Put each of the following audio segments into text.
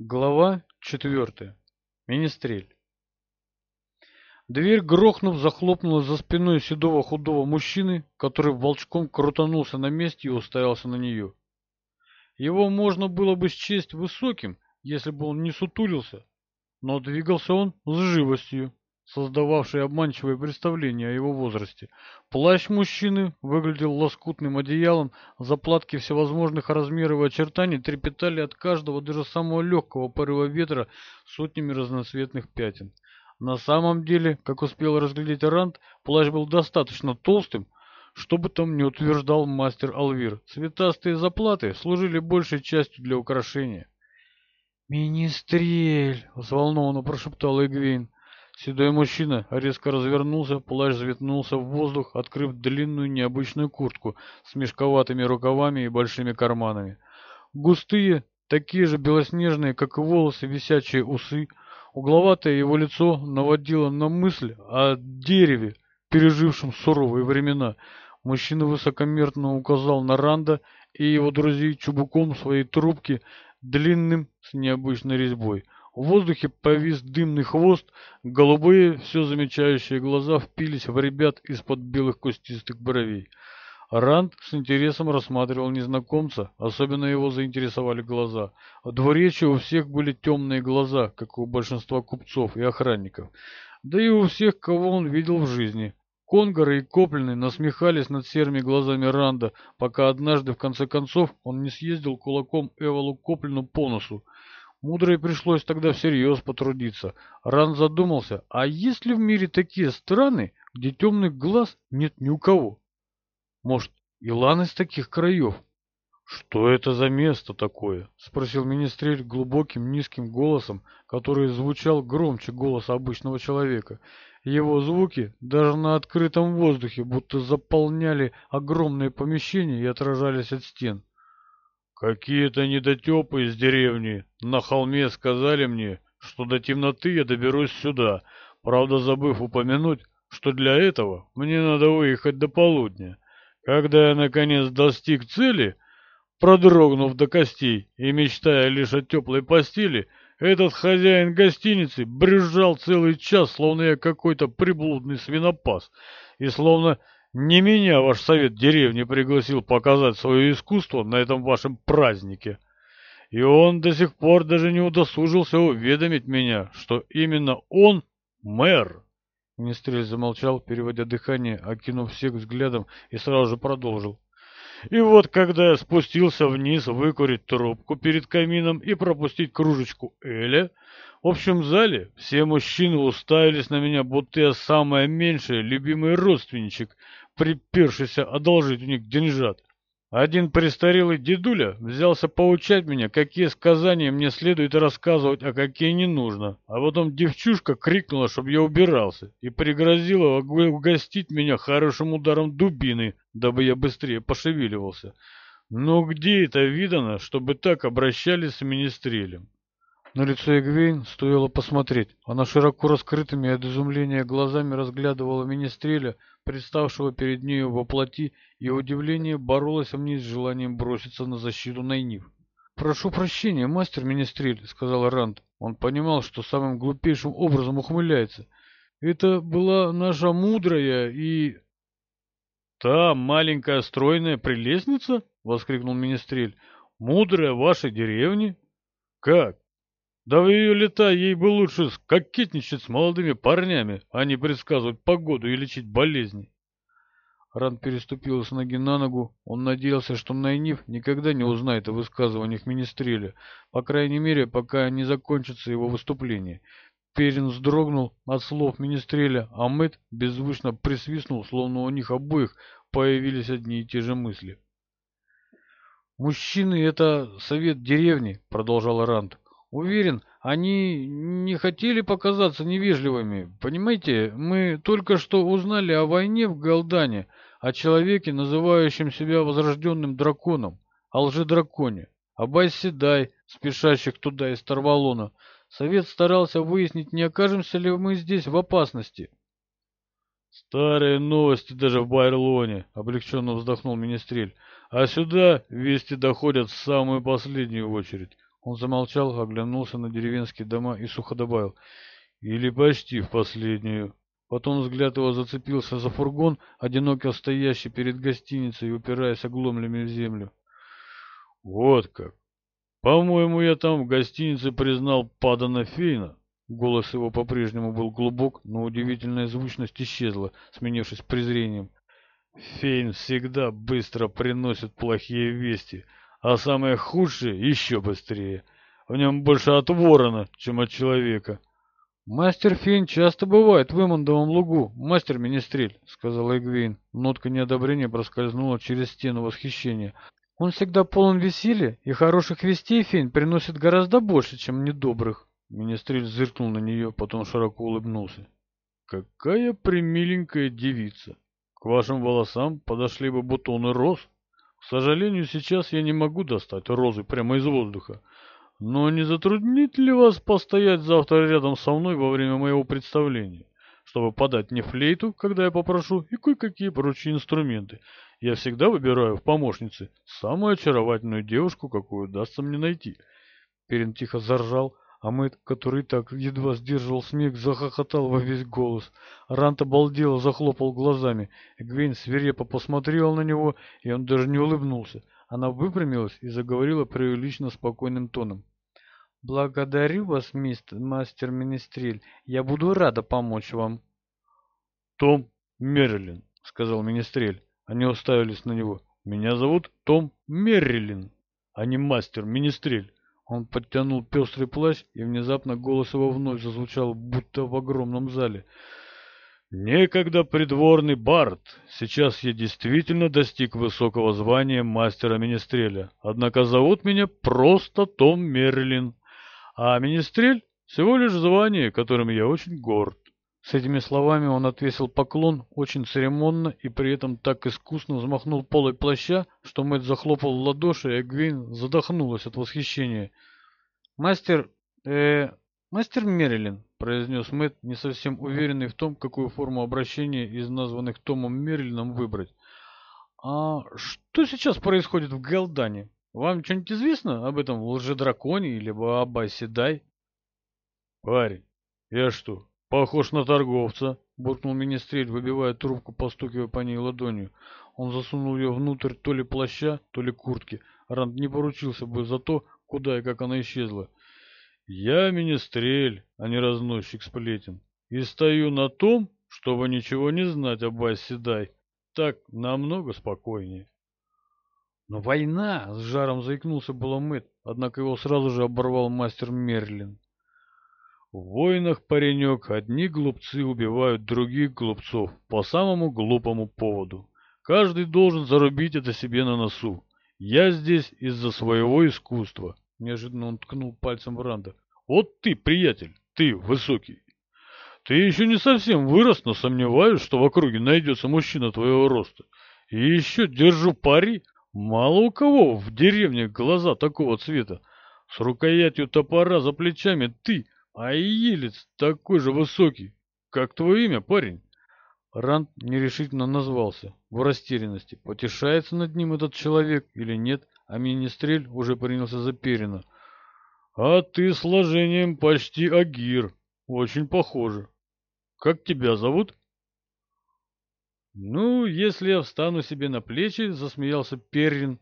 Глава 4. Министрель. Дверь, грохнув, захлопнулась за спиной седого худого мужчины, который волчком крутанулся на месте и уставился на нее. Его можно было бы счесть высоким, если бы он не сутулился, но двигался он с живостью создававший обманчивое представление о его возрасте. Плащ мужчины выглядел лоскутным одеялом, заплатки всевозможных размеров и очертаний трепетали от каждого, даже самого легкого порыва ветра сотнями разноцветных пятен. На самом деле, как успел разглядеть Арант, плащ был достаточно толстым, чтобы там не утверждал мастер Алвир. Цветастые заплаты служили большей частью для украшения. «Министрель!» — взволнованно прошептал Игвейн. Седой мужчина резко развернулся, плащ взметнулся в воздух, открыв длинную необычную куртку с мешковатыми рукавами и большими карманами. Густые, такие же белоснежные, как и волосы, висячие усы. Угловатое его лицо наводило на мысль о дереве, пережившем суровые времена. Мужчина высокомерно указал на Ранда и его друзей чубуком своей трубки, длинным с необычной резьбой — в воздухе повис дымный хвост, голубые, все замечающие глаза впились в ребят из-под белых костистых бровей. Ранд с интересом рассматривал незнакомца, особенно его заинтересовали глаза. А Двуречия у всех были темные глаза, как у большинства купцов и охранников. Да и у всех, кого он видел в жизни. Конгоры и Коплины насмехались над серыми глазами Ранда, пока однажды, в конце концов, он не съездил кулаком Эволу Коплину по носу. Мудрой пришлось тогда всерьез потрудиться. Ран задумался, а есть ли в мире такие страны, где темных глаз нет ни у кого? Может, Илан из таких краев? «Что это за место такое?» — спросил министрель глубоким низким голосом, который звучал громче голоса обычного человека. Его звуки даже на открытом воздухе будто заполняли огромные помещения и отражались от стен. Какие-то недотепы из деревни на холме сказали мне, что до темноты я доберусь сюда, правда забыв упомянуть, что для этого мне надо выехать до полудня. Когда я, наконец, достиг цели, продрогнув до костей и мечтая лишь о теплой постели, этот хозяин гостиницы брюзжал целый час, словно я какой-то приблудный свинопас, и словно не меня ваш совет деревни пригласил показать свое искусство на этом вашем празднике. И он до сих пор даже не удосужился уведомить меня, что именно он мэр. Министрель замолчал, переводя дыхание, окинув всех взглядом и сразу же продолжил. И вот когда я спустился вниз выкурить трубку перед камином и пропустить кружечку Эля, в общем зале все мужчины уставились на меня, будто я самый меньший любимый родственничек, припёршийся одолжить у них деньжат. Один престарелый дедуля взялся поучать меня, какие сказания мне следует рассказывать, а какие не нужно. А потом девчушка крикнула, чтобы я убирался, и пригрозила угостить меня хорошим ударом дубины, дабы я быстрее пошевеливался. Но где это видано, чтобы так обращались с министрелем? На лицо Эгвейн стоило посмотреть. Она широко раскрытыми от изумления глазами разглядывала министреля, представшего перед нею во плоти, и удивление боролось в ней с желанием броситься на защиту Найнив. «Прошу прощения, мастер министрель», — сказал Ранд. Он понимал, что самым глупейшим образом ухмыляется. «Это была наша мудрая и...» «Та маленькая стройная прелестница?» — воскликнул министрель. «Мудрая вашей деревни?» «Как? Да вы ее лета, ей бы лучше скокетничать с молодыми парнями, а не предсказывать погоду и лечить болезни. Ран переступил с ноги на ногу. Он надеялся, что Найниф никогда не узнает о высказываниях Министреля, по крайней мере, пока не закончится его выступление. Перин вздрогнул от слов Министреля, а Мэтт беззвучно присвистнул, словно у них обоих появились одни и те же мысли. «Мужчины — это совет деревни», — продолжал Ранд. Уверен, они не хотели показаться невежливыми. Понимаете, мы только что узнали о войне в Галдане, о человеке, называющем себя возрожденным драконом, о лжедраконе, о Айседай, спешащих туда из Тарвалона. Совет старался выяснить, не окажемся ли мы здесь в опасности. «Старые новости даже в Байрлоне», — облегченно вздохнул Министрель. «А сюда вести доходят в самую последнюю очередь». Он замолчал, оглянулся на деревенские дома и сухо добавил «Или почти в последнюю». Потом взгляд его зацепился за фургон, одиноко стоящий перед гостиницей и упираясь огломлями в землю. «Вот как! По-моему, я там в гостинице признал Падана Фейна». Голос его по-прежнему был глубок, но удивительная звучность исчезла, сменившись презрением. «Фейн всегда быстро приносит плохие вести а самое худшее еще быстрее. В нем больше от ворона, чем от человека. «Мастер Фин часто бывает в Имондовом лугу, мастер-министрель», — сказала Эгвейн. Нотка неодобрения проскользнула через стену восхищения. «Он всегда полон веселья, и хороших вестей Фин приносит гораздо больше, чем недобрых». Министрель зыркнул на нее, потом широко улыбнулся. «Какая примиленькая девица! К вашим волосам подошли бы бутоны роз» сожалению, сейчас я не могу достать розы прямо из воздуха. Но не затруднит ли вас постоять завтра рядом со мной во время моего представления, чтобы подать мне флейту, когда я попрошу, и кое-какие прочие инструменты? Я всегда выбираю в помощнице самую очаровательную девушку, какую удастся мне найти». Перин тихо заржал, — а мы, который так едва сдерживал смех, захохотал во весь голос. Рант обалдел, захлопал глазами. Гвейн свирепо посмотрел на него, и он даже не улыбнулся. Она выпрямилась и заговорила преувеличенно спокойным тоном. «Благодарю вас, мистер, мастер Министрель. Я буду рада помочь вам». «Том Мерлин», — сказал Министрель. Они уставились на него. «Меня зовут Том Мерлин, а не мастер Министрель». Он подтянул пестрый плащ, и внезапно голос его вновь зазвучал, будто в огромном зале. «Некогда придворный бард! Сейчас я действительно достиг высокого звания мастера-министреля. Однако зовут меня просто Том Мерлин, а министрель — всего лишь звание, которым я очень горд. С этими словами он отвесил поклон, очень церемонно и при этом так искусно взмахнул полой плаща, что Мэтт захлопал в ладоши, и Эгвейн задохнулась от восхищения. «Мастер... э... мастер Мерилин», — произнес Мэтт, не совсем уверенный в том, какую форму обращения из названных Томом Мерилином выбрать. «А что сейчас происходит в Галдане? Вам что-нибудь известно об этом лжедраконе, или об Айседай?» «Парень, я что, похож на торговца?» — буркнул министрель, выбивая трубку, постукивая по ней ладонью. Он засунул ее внутрь то ли плаща, то ли куртки. Ранд не поручился бы за то, куда и как она исчезла. Я министрель, а не разносчик сплетен, и стою на том, чтобы ничего не знать об Дай. Так намного спокойнее. Но война! С жаром заикнулся было Мэтт, однако его сразу же оборвал мастер Мерлин. В войнах, паренек, одни глупцы убивают других глупцов по самому глупому поводу. Каждый должен зарубить это себе на носу. Я здесь из-за своего искусства. Неожиданно он ткнул пальцем в Ранда. Вот ты, приятель, ты высокий. Ты еще не совсем вырос, но сомневаюсь, что в округе найдется мужчина твоего роста. И еще держу пари. Мало у кого в деревне глаза такого цвета. С рукоятью топора за плечами ты а елец такой же высокий. Как твое имя, парень? Ранд нерешительно назвался, в растерянности. Потешается над ним этот человек или нет, а Министрель уже принялся за Перина. А ты сложением почти Агир. Очень похоже. Как тебя зовут? Ну, если я встану себе на плечи, засмеялся Перин.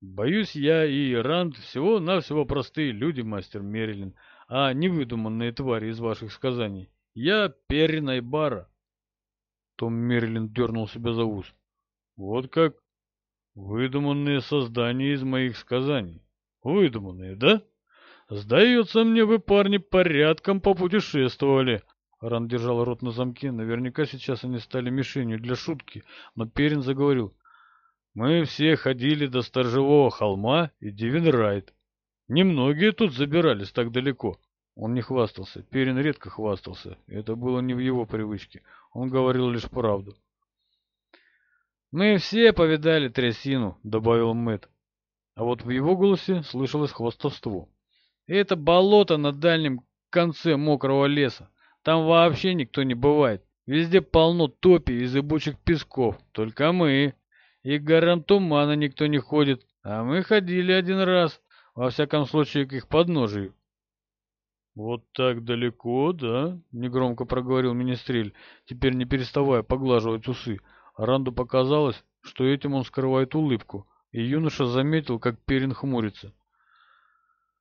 Боюсь, я и Ранд всего-навсего простые люди, мастер Мерлин а не выдуманные твари из ваших сказаний. Я Перина Бара. Том Мерлин дернул себя за ус. Вот как выдуманные создания из моих сказаний. Выдуманные, да? Сдается мне, вы, парни, порядком попутешествовали. Ран держал рот на замке. Наверняка сейчас они стали мишенью для шутки. Но Перин заговорил. Мы все ходили до Сторжевого холма и Дивенрайт. Немногие тут забирались так далеко. Он не хвастался, Перин редко хвастался, это было не в его привычке, он говорил лишь правду. «Мы все повидали трясину», — добавил Мэтт. А вот в его голосе слышалось хвастовство. «Это болото на дальнем конце мокрого леса. Там вообще никто не бывает. Везде полно топи и зыбучих песков. Только мы. И к горам тумана никто не ходит. А мы ходили один раз. Во всяком случае, к их подножию. «Вот так далеко, да?» — негромко проговорил Министрель, теперь не переставая поглаживать усы. Ранду показалось, что этим он скрывает улыбку, и юноша заметил, как Перин хмурится.